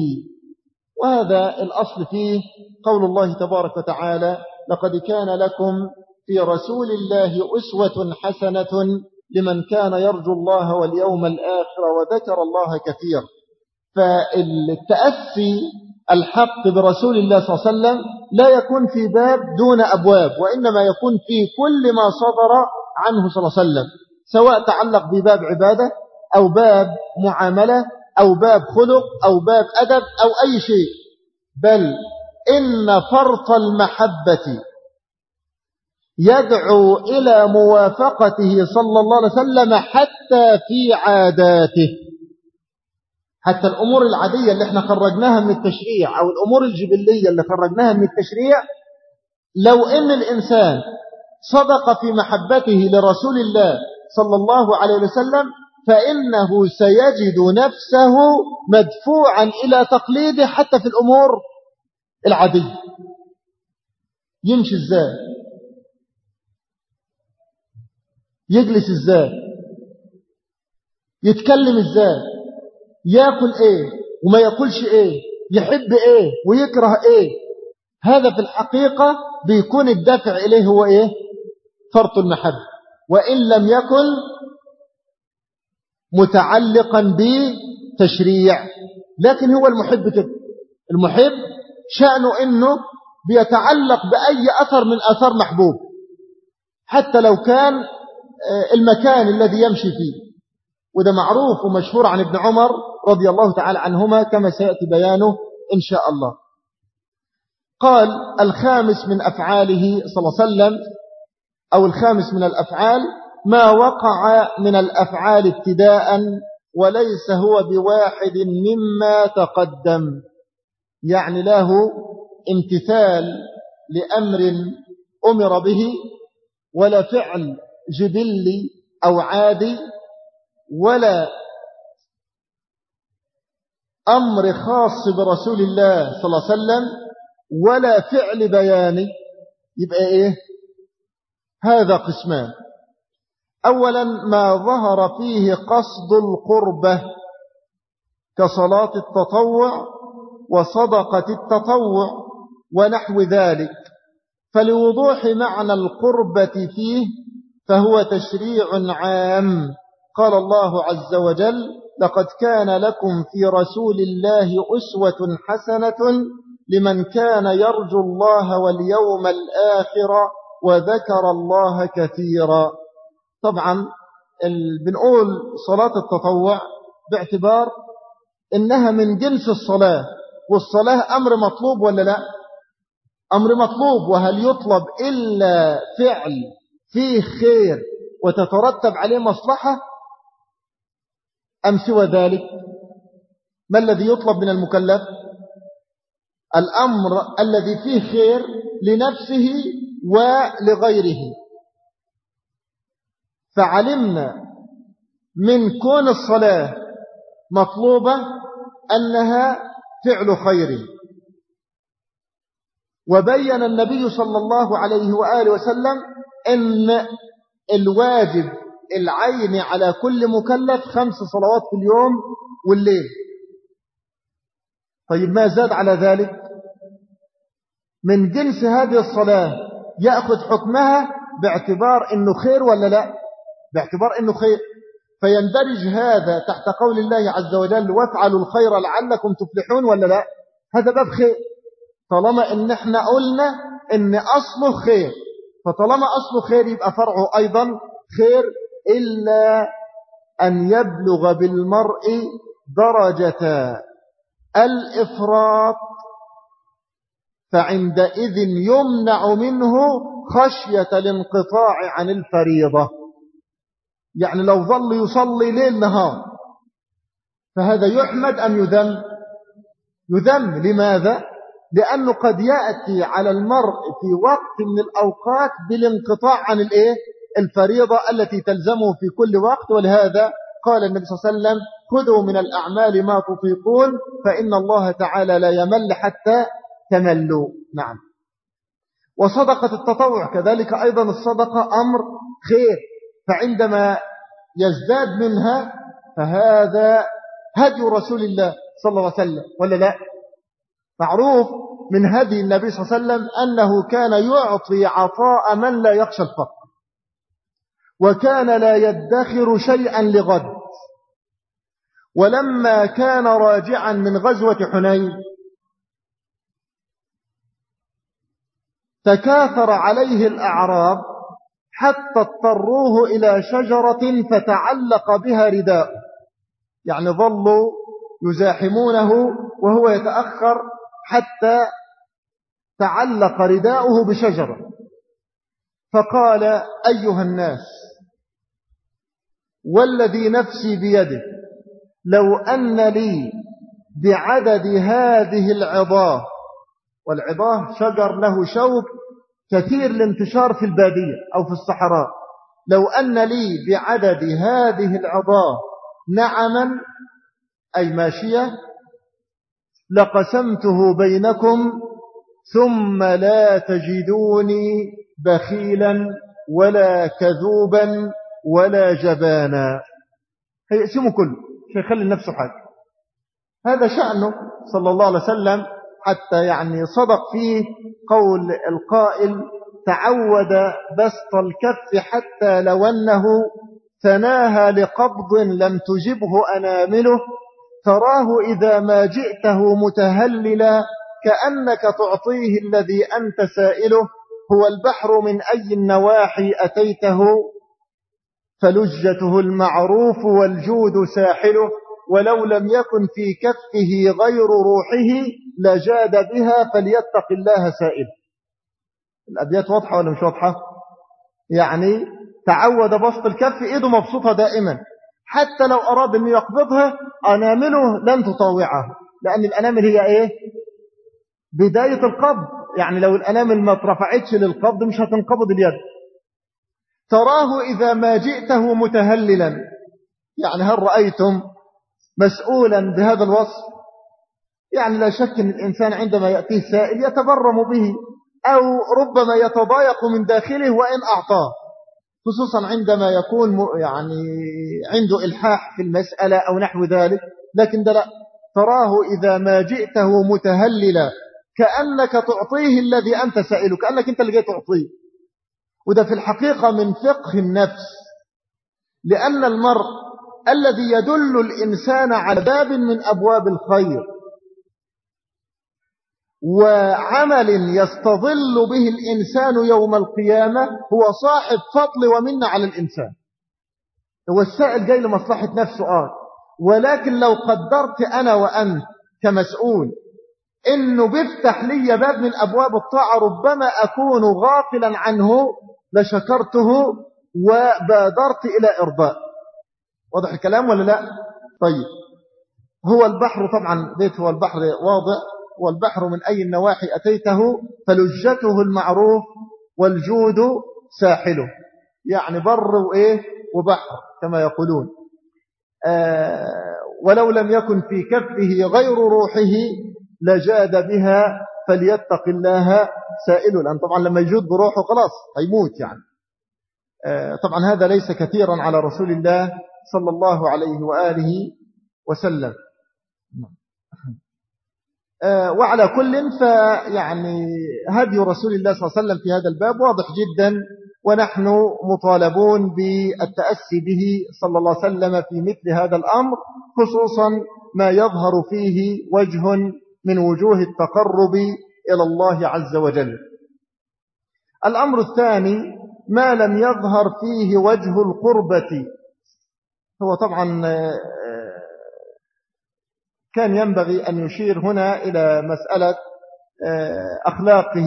وهذا الأصل فيه قول الله تبارك وتعالى لقد كان لكم في رسول الله أسوة حسنة لمن كان يرجو الله واليوم الآخر وذكر الله كثيرا. فالتأسي الحق برسول الله صلى الله عليه وسلم لا يكون في باب دون أبواب وإنما يكون في كل ما صدر عنه صلى الله عليه وسلم سواء تعلق بباب عبادة أو باب معاملة أو باب خلق أو باب أدب أو أي شيء. بل إن فرط المحبة يدعو إلى موافقته صلى الله عليه وسلم حتى في عاداته. حتى الأمور العادية اللي إحنا خرجناها من التشريع أو الأمور الجبلية اللي خرجناها من التشريع لو إن الإنسان صدق في محبته لرسول الله صلى الله عليه وسلم فإنه سيجد نفسه مدفوعا إلى تقليده حتى في الأمور العادية. يمشي إزاي؟ يجلس إزاي؟ يتكلم إزاي؟ ياكل إيه؟ وما ياكلش إيه؟ يحب إيه؟ ويكره إيه؟ هذا في الحقيقة بيكون الدافع إليه هو إيه؟ فرط المحبة. وإن لم يكن متعلقا بتشريع. لكن هو المحب كده. المحب شأنه إنه بيتعلق بأي أثر من أثر محبوب. حتى لو كان آه، المكان الذي يمشي فيه. وده معروف ومشهور عن ابن عمر رضي الله تعالى عنهما كما سيأتي بيانه إن شاء الله. قال الخامس من أفعاله صلى الله عليه وسلم أو الخامس من الأفعال ما وقع من الأفعال ابتداء وليس هو بواحد مما تقدم. يعني له امتثال لأمر أمر به ولا فعل جبلي أو عادي ولا أمر خاص برسول الله صلى الله عليه وسلم ولا فعل بياني. يبقى إيه؟ هذا قسمان. أولا ما ظهر فيه قصد القربة كصلاة التطوع وصدقة التطوع ونحو ذلك. فلوضوح معنى القربة فيه فهو تشريع عام. قال الله عز وجل لقد كان لكم في رسول الله أسوة حسنة لمن كان يرجو الله واليوم الآخر وذكر الله كثيرا طبعا بنقول صلاة التطوع باعتبار إنها من جنس الصلاة والصلاة أمر مطلوب ولا لا؟ أمر مطلوب وهل يطلب إلا فعل فيه خير وتترتب عليه مصلحة؟ أم سوى ذلك؟ ما الذي يطلب من المكلف؟ الأمر الذي فيه خير لنفسه ولغيره. فعلمنا من كون الصلاة مطلوبة أنها فعل خير. وبين النبي صلى الله عليه وآله وسلم أن الواجب العين على كل مكلف خمس صلوات في اليوم والليل. طيب ما زاد على ذلك؟ من جنس هذه الصلاة يأخذ حكمها باعتبار أنه خير ولا لا؟ باعتبار أنه خير. فيندرج هذا تحت قول الله عز وجل وافعلوا الخير لعلكم تفلحون ولا لا؟ هذا باب خير. طالما إن إحنا قلنا إن اصله خير فطالما اصله خير يبقى فرعه أيضا خير إلا أن يبلغ بالمرء درجة الإفراط فعندئذ يمنع منه خشية الانقطاع عن الفريضة. يعني لو ظل يصلي ليل نهار فهذا يحمد أم يذم؟ يذم لماذا؟ لأنه قد يأتي على المرء في وقت من الأوقات بالانقطاع عن الإيه؟ الفريضة التي تلزمه في كل وقت ولهذا قال النبي صلى الله عليه وسلم خذوا من الأعمال ما تطيقون فإن الله تعالى لا يمل حتى تملوا. نعم. وصدقة التطوع كذلك أيضا الصدقة أمر خير. فعندما يزداد منها فهذا هدي رسول الله صلى الله عليه وسلم ولا لا؟ معروف من هدي النبي صلى الله عليه وسلم أنه كان يعطي عطاء من لا يخشى الفقر وكان لا يدخر شيئا لغد. ولما كان راجعا من غزوة حنين تكاثر عليه الأعراب حتى اضطروه إلى شجرة فتعلق بها رداء يعني ظلوا يزاحمونه وهو يتأخر حتى تعلق رداؤه بشجرة. فقال أيها الناس والذي نفسي بيده لو أن لي بعدد هذه العظاه والعظاه شجر له شوك كثير الانتشار في البادية أو في الصحراء. لو أن لي بعدد هذه العظاه نعما أي ماشية لقسمته بينكم ثم لا تجدوني بخيلا ولا كذوبا ولا جبانا. هيقسمه كله. مش يخلي نفسه حاجة. هذا شأنه صلى الله عليه وسلم. حتى يعني صدق فيه قول القائل تعود بسط الكف حتى لو أنه ثناها لقبض لم تجبه أنامله تراه إذا ما جئته متهللا كأنك تعطيه الذي أنت سائله هو البحر من أي النواحي أتيته؟ فلجته المعروف والجود ساحله. ولو لم يكن في كفه غير روحه لجاد بها فليتق الله سائل. الأبيات واضحة ولا مش واضحة؟ يعني تعود بسط الكف إيده مبسوطة دائما. حتى لو أراد أن يقبضها أنامله لن تطاوعه. لأن الأنامل هي إيه؟ بداية القبض. يعني لو الأنامل ما اترفعتش للقبض مش هتنقبض اليد. تراه إذا ما جئته متهللا. يعني هل رأيتم مسؤولا بهذا الوصف. يعني لا شك أن الإنسان عندما يأتيه سائل يتبرم به أو ربما يتضايق من داخله وإن أعطاه. خصوصا عندما يكون يعني عنده إلحاح في المسألة أو نحو ذلك. لكن ده لا. تراه إذا ما جئته متهللا كأنك تعطيه الذي أنت سائله كأنك أنت اللي جاي تعطيه. وده في الحقيقة من فقه النفس. لأن المرء الذي يدل الإنسان على باب من أبواب الخير وعمل يستظل به الإنسان يوم القيامة هو صاحب فضل ومنة على الإنسان. هو السائل جاي لمصلحة نفسه آه. ولكن لو قدرت أنا وأنت كمسؤول إنه بيفتح لي باب من أبواب الطاعة ربما أكون غافلا عنه لشكرته وبادرت إلى إرضاء. واضح الكلام ولا لا؟ طيب. هو البحر طبعا بيت هو البحر واضع والبحر من أي النواحي أتيته؟ فلجته المعروف والجود ساحله. يعني بر وإيه؟ وبحر كما يقولون. آه ولو لم يكن في كفه غير روحه لجاد بها فليتق الله سائله. لأن طبعا لما يجود بروحه خلاص هيموت يعني. آه طبعا هذا ليس كثيرا على رسول الله صلى الله عليه وآله وسلم. آه، وعلى كل فيعني هدي رسول الله صلى الله عليه وسلم في هذا الباب واضح جدا ونحن مطالبون بالتأسي به صلى الله عليه وسلم في مثل هذا الأمر خصوصا ما يظهر فيه وجه من وجوه التقرب إلى الله عز وجل. الأمر الثاني ما لم يظهر فيه وجه القربة هو طبعا آه، كان ينبغي أن يشير هنا إلى مسألة آه، أخلاقه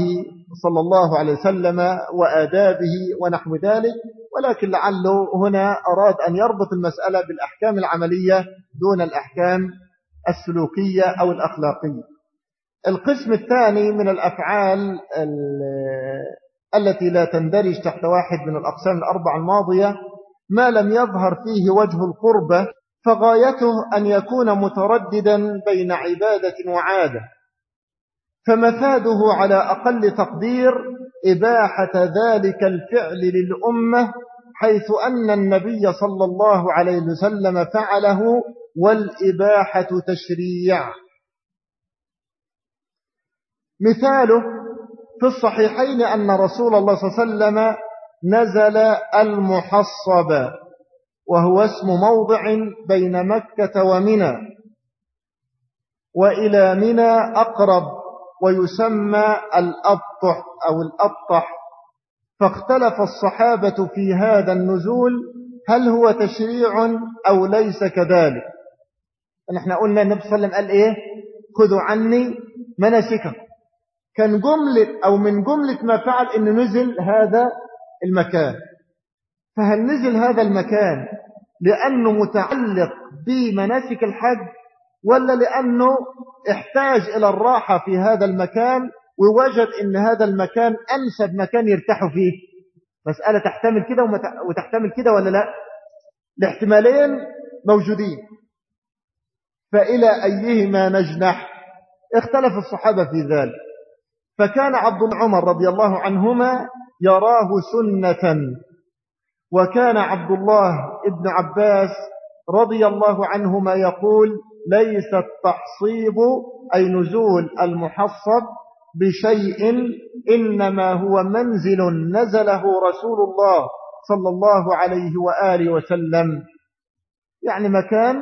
صلى الله عليه وسلم وآدابه ونحو ذلك ولكن لعله هنا أراد أن يربط المسألة بالأحكام العملية دون الأحكام السلوكية أو الأخلاقية. القسم الثاني من الأفعال التي لا تندرج تحت واحد من الأقسام الأربع الماضية ما لم يظهر فيه وجه القربة فغايته أن يكون مترددا بين عبادة وعادة. فمفاده على أقل تقدير إباحة ذلك الفعل للأمة حيث أن النبي صلى الله عليه وسلم فعله والإباحة تشريع. مثاله في الصحيحين أن رسول الله صلى الله عليه وسلم نزل المحصب وهو اسم موضع بين مكة ومنى وإلى منى أقرب ويسمى الأبطح أو الأبطح. فاختلف الصحابة في هذا النزول هل هو تشريع أو ليس كذلك؟ نحن قلنا النبي صلى الله عليه وسلم قال إيه؟ خذوا عني مناسكا كان جملة أو من جملة ما فعل إن نزل هذا المكان. فهل نزل هذا المكان لأنه متعلق بمناسك الحج ولا لأنه احتاج إلى الراحة في هذا المكان ووجد إن هذا المكان أنسب مكان يرتاحوا فيه؟ مسألة تحتمل كده وتحتمل كده ولا لا؟ الاحتمالين موجودين. فإلى أيهما نجنح؟ اختلف الصحابة في ذلك. فكان عبد عمر رضي الله عنهما يراه سنة. وكان عبد الله ابن عباس رضي الله عنهما يقول ليس التحصيب أي نزول المحصب بشيء إنما هو منزل نزله رسول الله صلى الله عليه وآله وسلم. يعني مكان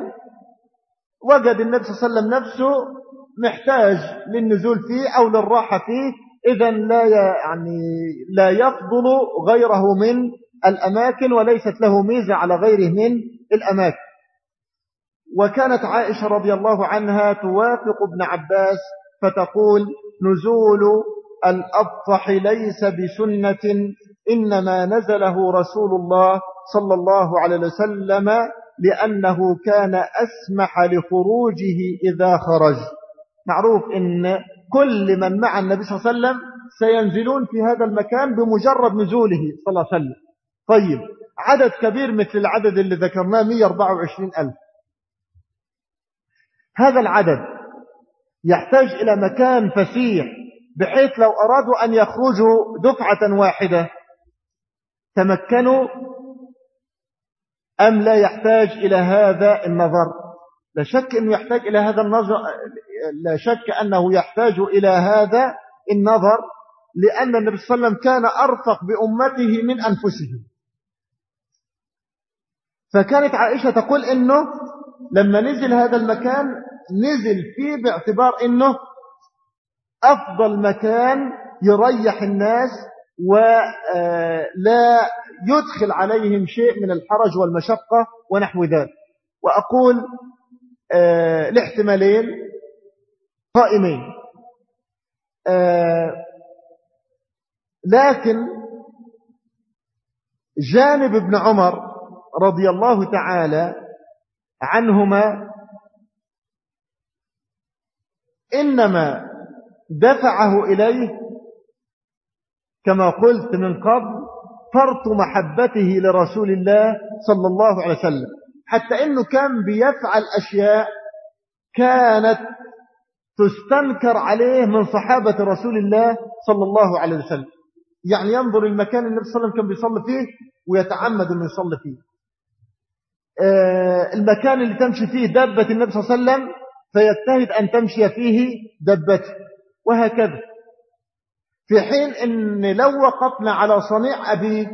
وجد النبي صلى الله عليه وسلم نفسه محتاج للنزول فيه أو للراحة فيه إذا لا يعني لا يفضل غيره من الأماكن وليست له ميزة على غيره من الأماكن. وكانت عائشة رضي الله عنها توافق ابن عباس فتقول نزول الأبطح ليس بسنة إنما نزله رسول الله صلى الله عليه وسلم لأنه كان أسمح لخروجه إذا خرج. معروف إن كل من مع النبي صلى الله عليه وسلم سينزلون في هذا المكان بمجرد نزوله صلى الله عليه وسلم. طيب عدد كبير مثل العدد اللي ذكرناه 124 ألف. هذا العدد يحتاج إلى مكان فسيح بحيث لو أرادوا أن يخرجوا دفعة واحدة تمكنوا أم لا يحتاج إلى هذا النظر؟ لا شك أنه يحتاج إلى هذا النظر لا شك أنه يحتاج إلى هذا النظر لأن النبي صلى الله عليه وسلم كان أرفق بأمته من أنفسهم. فكانت عائشة تقول إنه لما نزل هذا المكان نزل فيه باعتبار إنه أفضل مكان يريح الناس ولا آه، يدخل عليهم شيء من الحرج والمشقة ونحو ذلك. وأقول آه، الاحتمالين قائمين. آه، لكن جانب ابن عمر رضي الله تعالى عنهما إنما دفعه إليه كما قلت من قبل فرط محبته لرسول الله صلى الله عليه وسلم. حتى إنه كان بيفعل أشياء كانت تستنكر عليه من صحابة رسول الله صلى الله عليه وسلم. يعني ينظر المكان النبي صلى الله عليه وسلم كان بيصلي فيه ويتعمد أنه يصلي فيه. آه، المكان اللي تمشي فيه دابة النبي صلى الله عليه وسلم فيجتهد أن تمشي فيه دبته وهكذا. في حين أن لو وقفنا على صنيع أبي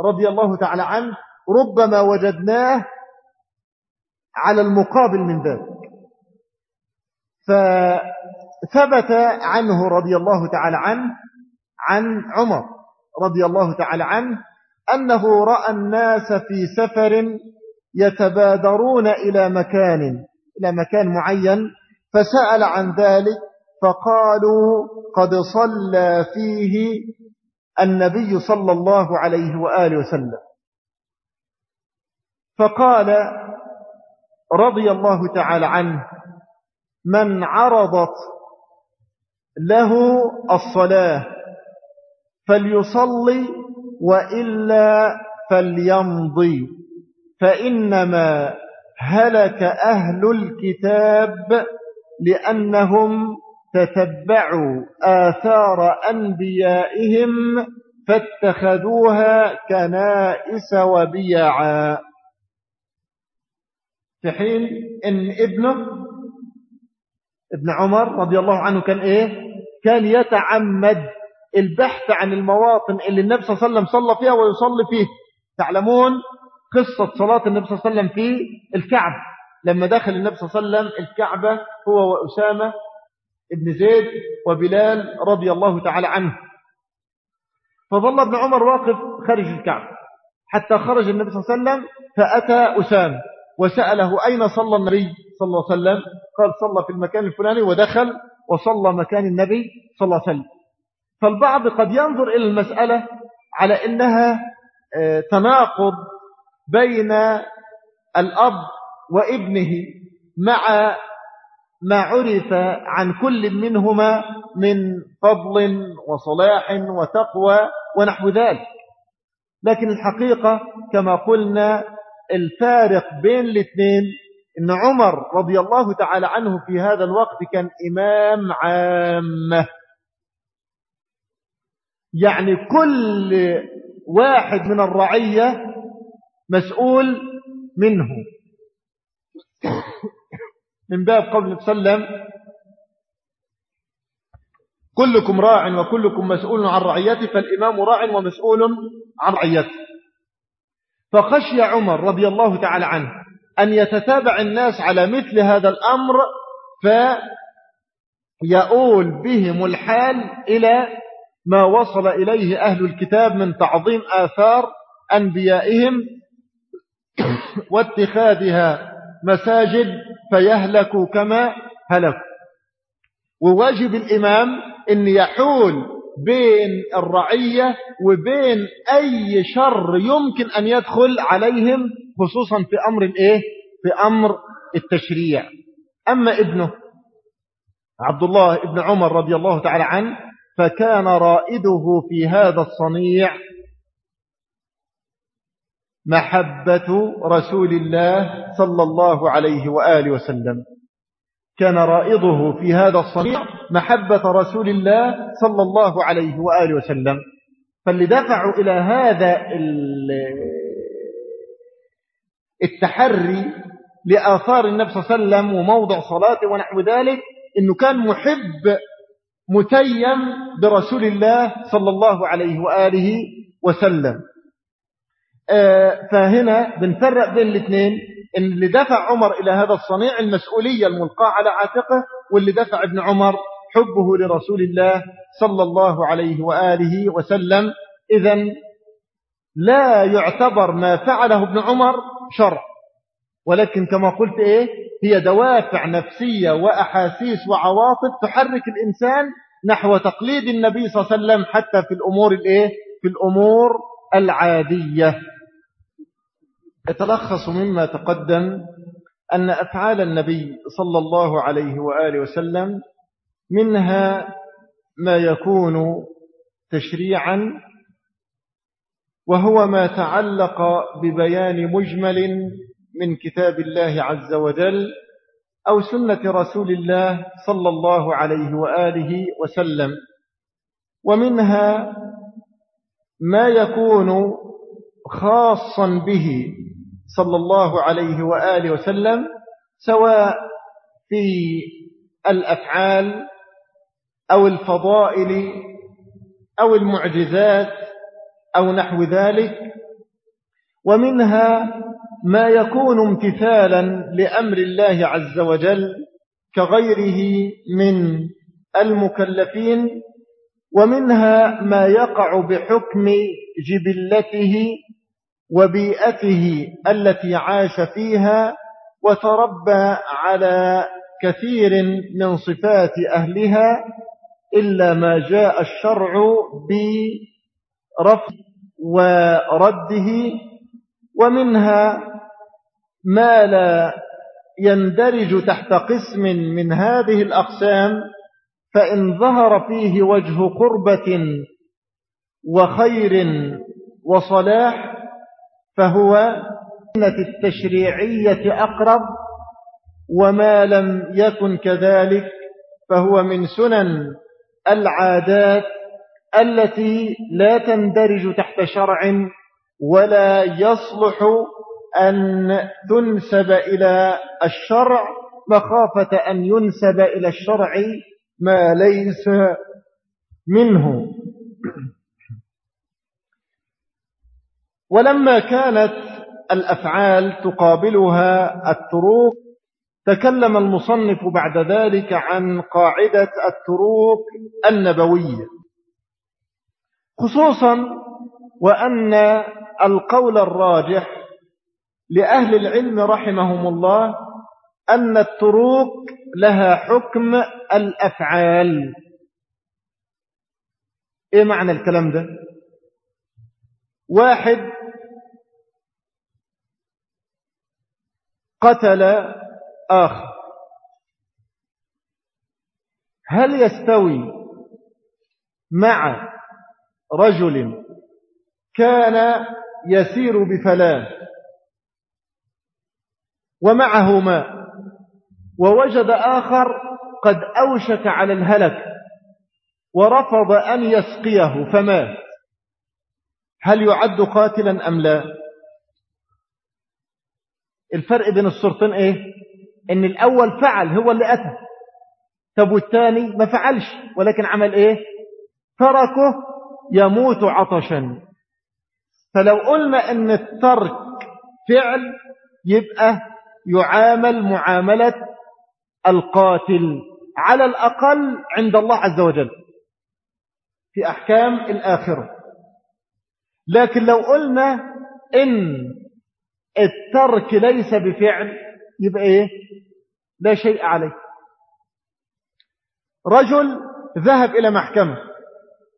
رضي الله تعالى عنه ربما وجدناه على المقابل من ذلك. فثبت عنه رضي الله تعالى عنه عن عمر رضي الله تعالى عنه أنه رأى الناس في سفر يتبادرون إلى مكان إلى مكان معين فسأل عن ذلك فقالوا قد صلى فيه النبي صلى الله عليه وآله وسلم. فقال رضي الله تعالى عنه من عرضت له الصلاة فليصلي وإلا فليمضي فإنما هلك أهل الكتاب لأنهم تتبعوا آثار أنبيائهم فاتخذوها كنائس وبيعا. في حين إن ابنه ابن عمر رضي الله عنه كان إيه؟ كان يتعمد البحث عن المواطن اللي النبي صلى الله عليه وسلم صلى فيها ويصلي فيه. تعلمون قصة صلاة النبي صلى الله عليه وسلم في الكعب لما دخل النبي صلى الله عليه وسلم الكعبة هو وأسامة ابن زيد وبلال رضي الله تعالى عنه. فظل ابن عمر واقف خارج الكعبة. حتى خرج النبي صلى الله عليه وسلم فأتى أسامة. وسأله أين صلى النبي صلى الله عليه وسلم؟ قال صلى في المكان الفلاني ودخل وصلى مكان النبي صلى الله عليه وسلم. فالبعض قد ينظر إلى المسألة على إنها آه، تناقض بين الأب وابنه مع ما عرف عن كل منهما من فضل وصلاح وتقوى ونحو ذلك. لكن الحقيقة كما قلنا الفارق بين الاثنين. إن عمر رضي الله تعالى عنه في هذا الوقت كان إمام عامة. يعني كل واحد من الرعية مسؤول منه. من باب قول وسلم كلكم راع وكلكم مسؤول عن رعيته فالإمام راع ومسؤول عن رعيته. فخشي عمر رضي الله تعالى عنه أن يتتابع الناس على مثل هذا الأمر فيؤول بهم الحال إلى ما وصل إليه أهل الكتاب من تعظيم آثار أنبيائهم [coughs] واتخاذها مساجد فيهلكوا كما هلكوا. وواجب الإمام أن يحول بين الرعية وبين أي شر يمكن أن يدخل عليهم خصوصا في أمر الإيه؟ في أمر التشريع أما ابنه عبد الله ابن عمر رضي الله تعالى عنه فكان رائده في هذا الصنيع محبة رسول الله صلى الله عليه وآله وسلم كان رائضه في هذا الصنيع محبة رسول الله صلى الله عليه وآله وسلم. فاللي دفعوا إلى هذا التحري لآثار النبي صلى الله عليه وسلم وموضع صلاته ونحو ذلك إنه كان محب متيم برسول الله صلى الله عليه وآله وسلم. آه، فهنا بنفرق بين الاثنين. اللي دفع عمر إلى هذا الصنيع المسؤولية الملقاة على عاتقه واللي دفع ابن عمر حبه لرسول الله صلى الله عليه وآله وسلم. إذا لا يعتبر ما فعله ابن عمر شرع ولكن كما قلت إيه هي دوافع نفسية وأحاسيس وعواطف تحرك الإنسان نحو تقليد النبي صلى الله عليه وسلم حتى في الأمور الإيه؟ في الأمور العادية. يتلخص مما تقدم أن أفعال النبي صلى الله عليه وآله وسلم منها ما يكون تشريعا وهو ما تعلق ببيان مجمل من كتاب الله عز وجل أو سنة رسول الله صلى الله عليه وآله وسلم ومنها ما يكون خاصا به صلى الله عليه وآله وسلم سواء في الأفعال أو الفضائل أو المعجزات أو نحو ذلك ومنها ما يكون امتثالا لأمر الله عز وجل كغيره من المكلفين ومنها ما يقع بحكم جبلته وبيئته التي عاش فيها وتربى على كثير من صفات أهلها إلا ما جاء الشرع برفض ورده ومنها ما لا يندرج تحت قسم من هذه الأقسام فإن ظهر فيه وجه قربة وخير وصلاح فهو التشريعية أقرب وما لم يكن كذلك فهو من سنن العادات التي لا تندرج تحت شرع ولا يصلح أن تنسب إلى الشرع مخافة أن ينسب إلى الشرع ما ليس منه. ولما كانت الأفعال تقابلها التروك تكلم المصنف بعد ذلك عن قاعدة التروك النبوية. خصوصا وأن القول الراجح لأهل العلم رحمهم الله أن التروك لها حكم الأفعال. إيه معنى الكلام ده؟ واحد قتل آخر هل يستوي مع رجل كان يسير بفلاه ومعه ماء ووجد آخر قد أوشك على الهلك ورفض أن يسقيه فمات؟ هل يعد قاتلا أم لا؟ الفرق بين الصورتين إيه؟ إن الأول فعل هو اللي أتى. طب والثاني ما فعلش ولكن عمل إيه؟ تركه يموت عطشا. فلو قلنا إن الترك فعل يبقى يعامل معاملة القاتل على الأقل عند الله عز وجل في أحكام الآخرة. لكن لو قلنا إن الترك ليس بفعل يبقى إيه؟ لا شيء عليه. رجل ذهب إلى محكمة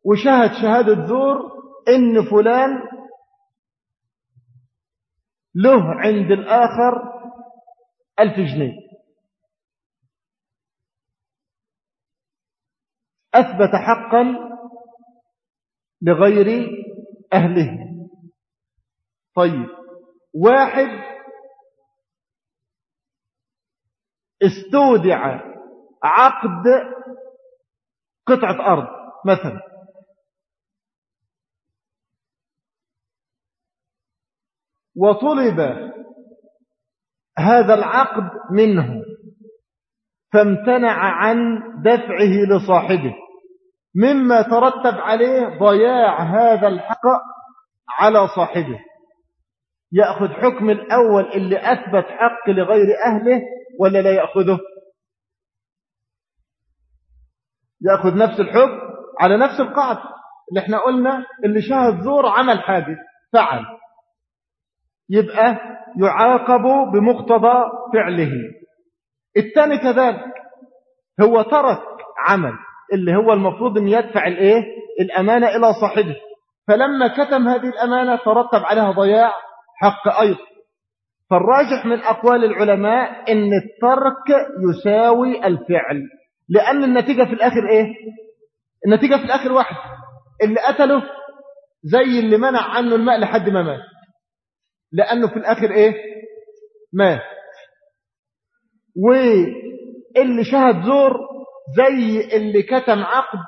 وشهد شهادة زور إن فلان له عند الآخر ألف جنيه. أثبت حقا لغير أهله. طيب واحد استودع عقد قطعة أرض مثلا. وطلب هذا العقد منه فامتنع عن دفعه لصاحبه. مما ترتب عليه ضياع هذا الحق على صاحبه. يأخذ حكم الأول اللي أثبت حق لغير أهله ولا لا يأخذه؟ يأخذ نفس الحكم على نفس القاعدة. اللي إحنا قلنا اللي شاهد زور عمل حاجة فعل. يبقى يعاقب بمقتضى فعله. الثاني كذلك هو ترك عمل اللي هو المفروض إن يدفع الإيه؟ الأمانة إلى صاحبه. فلما كتم هذه الأمانة ترتب عليها ضياع حق أيضا. فالراجح من أقوال العلماء إن الترك يساوي الفعل. لأن النتيجة في الآخر إيه؟ النتيجة في الآخر واحد اللي قتله زي اللي منع عنه الماء لحد ما مات. لأنه في الآخر إيه؟ مات. واللي شهد زور زي اللي كتم عقد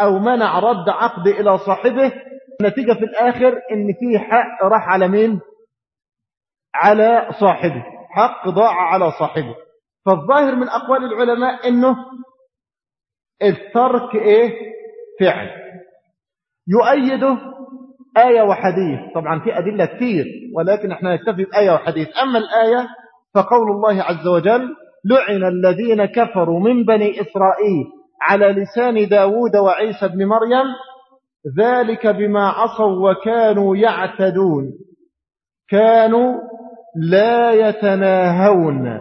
أو منع رد عقد إلى صاحبه نتيجة في الآخر إن فيه حق راح على مين؟ على صاحبه. حق ضاع على صاحبه. فالظاهر من أقوال العلماء إنه الترك إيه؟ فعل. يؤيده آية وحديث. طبعا في أدلة كثير ولكن إحنا نكتفي بآية وحديث. أما الآية فقول الله عز وجل لعن الذين كفروا من بني إسرائيل على لسان داود وعيسى بن مريم ذلك بما عصوا وكانوا يعتدون. كانوا لا يتناهون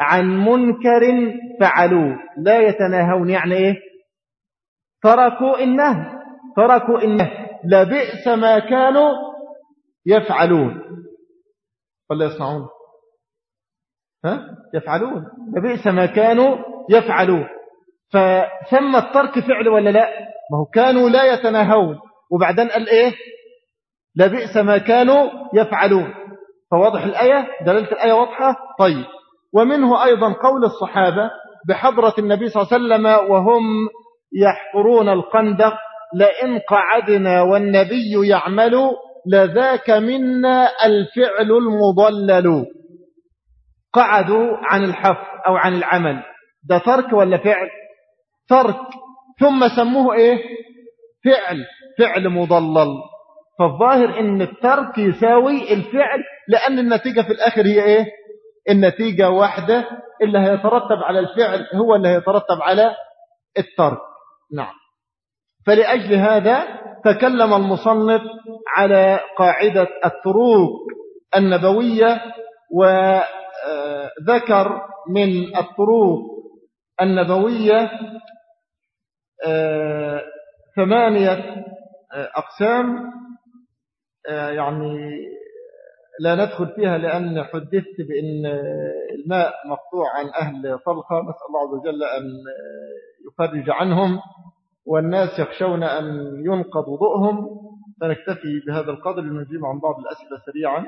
عن منكر فعلوه. لا يتناهون يعني إيه؟ تركوا النهي تركوا النهي لبئس ما كانوا يفعلون. ولا يصنعون؟ ها؟ يفعلون. لبئس ما كانوا يفعلون. فثم الترك فعل ولا لا؟ ما هو كانوا لا يتناهون. وبعدين قال إيه؟ لبئس ما كانوا يفعلون. فواضح الآية؟ دلالة الآية واضحة؟ طيب. ومنه أيضا قول الصحابة بحضرة النبي صلى الله عليه وسلم وهم يحفرون القندق لئن قعدنا والنبي يعمل لذاك منا الفعل المضلل. قعدوا عن الحفر أو عن العمل. ده ترك ولا فعل؟ ترك ثم سموه إيه؟ فعل فعل مضلل. فالظاهر إن الترك يساوي الفعل لأن النتيجة في الآخر هي إيه؟ النتيجة واحدة اللي هيترتب على الفعل هو اللي هيترتب على الترك. نعم. فلأجل هذا تكلم المصنف على قاعدة التروك النبوية وذكر من الطروق النبوية ثمانية أقسام يعني لا ندخل فيها لأن حدثت بأن الماء مقطوع عن أهل طلخة نسأل الله عز وجل أن يفرج عنهم والناس يخشون أن ينقض وضوءهم فنكتفي بهذا القدر لنجيب عن بعض الأسئلة سريعا.